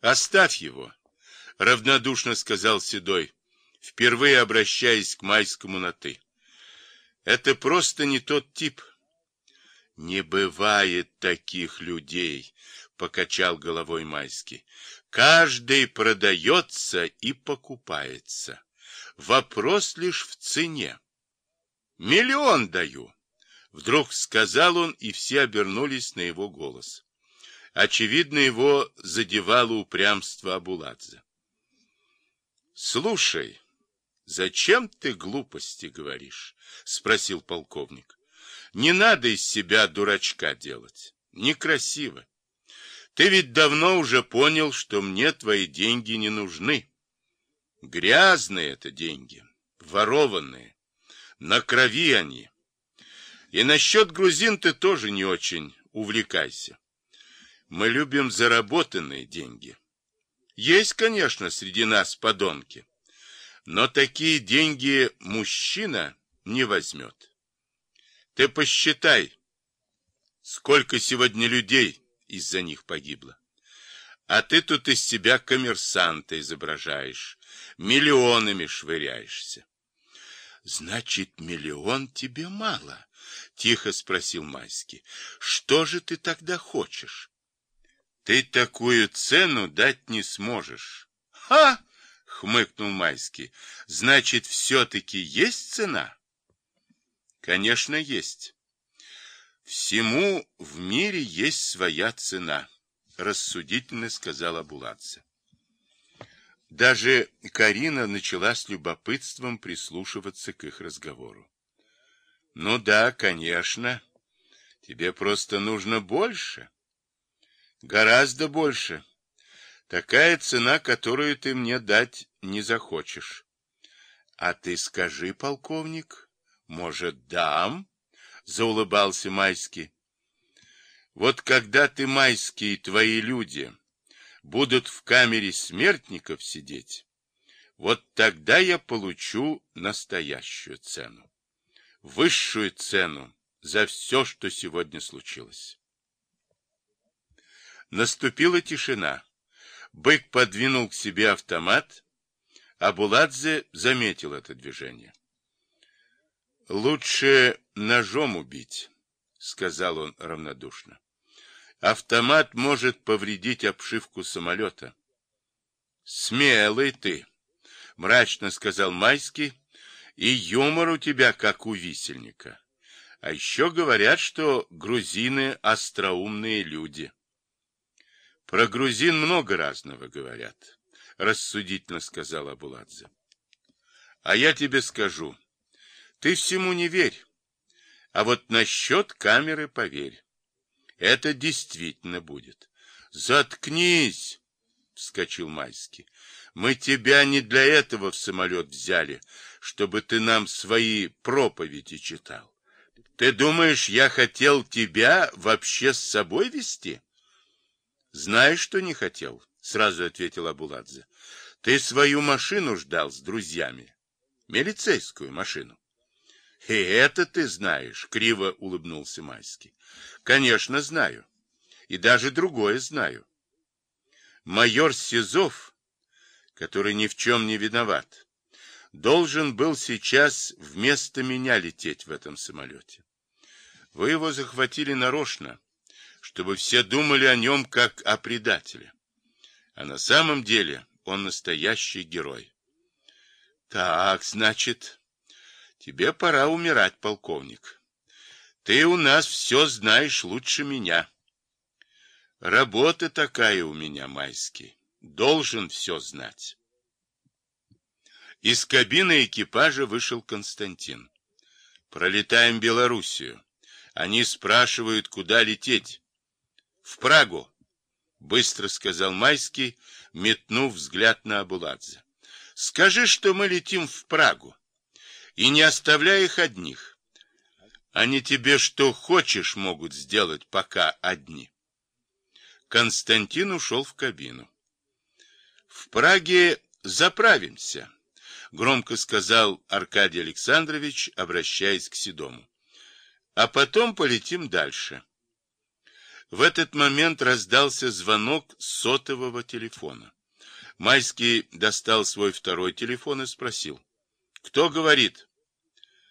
Оставь его, равнодушно сказал Седой, впервые обращаясь к Майскому на «ты». Это просто не тот тип. Не бывает таких людей, покачал головой Майский. Каждый продается и покупается. Вопрос лишь в цене. Миллион даю. Вдруг сказал он, и все обернулись на его голос. Очевидно, его задевало упрямство Абуладзе. Слушай, зачем ты глупости говоришь? Спросил полковник. Не надо из себя дурачка делать. Некрасиво. Ты ведь давно уже понял, что мне твои деньги не нужны. Грязные это деньги, ворованные. На крови они. И насчет грузин ты тоже не очень увлекайся. Мы любим заработанные деньги. Есть, конечно, среди нас подонки, но такие деньги мужчина не возьмет. Ты посчитай, сколько сегодня людей из-за них погибло. А ты тут из себя коммерсанта изображаешь, миллионами швыряешься. Значит, миллион тебе мало? Тихо спросил Майский. Что же ты тогда хочешь? Ты такую цену дать не сможешь. Ха! Хмыкнул Майский. Значит, все-таки есть цена? Конечно, есть. Всему в мире есть своя цена, рассудительно сказала Буладзе. Даже Карина начала с любопытством прислушиваться к их разговору. Ну да, конечно. Тебе просто нужно больше. Гораздо больше. Такая цена, которую ты мне дать не захочешь. А ты скажи, полковник, может, дам? Заулыбался Майский. Вот когда ты, Майский, и твои люди будут в камере смертников сидеть, вот тогда я получу настоящую цену. Высшую цену за все, что сегодня случилось. Наступила тишина. Бык подвинул к себе автомат, а Буладзе заметил это движение. «Лучше ножом убить», — сказал он равнодушно. Автомат может повредить обшивку самолета. Смелый ты, мрачно сказал Майский, и юмор у тебя как у висельника. А еще говорят, что грузины остроумные люди. Про грузин много разного говорят, рассудительно сказал Абуладзе. А я тебе скажу, ты всему не верь, а вот насчет камеры поверь. Это действительно будет. Заткнись, вскочил Майский. Мы тебя не для этого в самолет взяли, чтобы ты нам свои проповеди читал. Ты думаешь, я хотел тебя вообще с собой вести? Знаешь, что не хотел, сразу ответил Абуладзе. Ты свою машину ждал с друзьями. Милицейскую машину. И это ты знаешь, криво улыбнулся Майский. Конечно, знаю. И даже другое знаю. Майор Сизов, который ни в чем не виноват, должен был сейчас вместо меня лететь в этом самолете. Вы его захватили нарочно, чтобы все думали о нем как о предателе. А на самом деле он настоящий герой. Так, значит, тебе пора умирать, полковник. Ты у нас все знаешь лучше меня. Работа такая у меня, Майский. Должен все знать. Из кабины экипажа вышел Константин. Пролетаем Белоруссию. Они спрашивают, куда лететь. В Прагу, быстро сказал Майский, метнув взгляд на Абуладзе. Скажи, что мы летим в Прагу. И не оставляй их одних. Они тебе что хочешь могут сделать, пока одни. Константин ушел в кабину. В Праге заправимся, громко сказал Аркадий Александрович, обращаясь к Седому. А потом полетим дальше. В этот момент раздался звонок сотового телефона. Майский достал свой второй телефон и спросил. «Кто говорит?»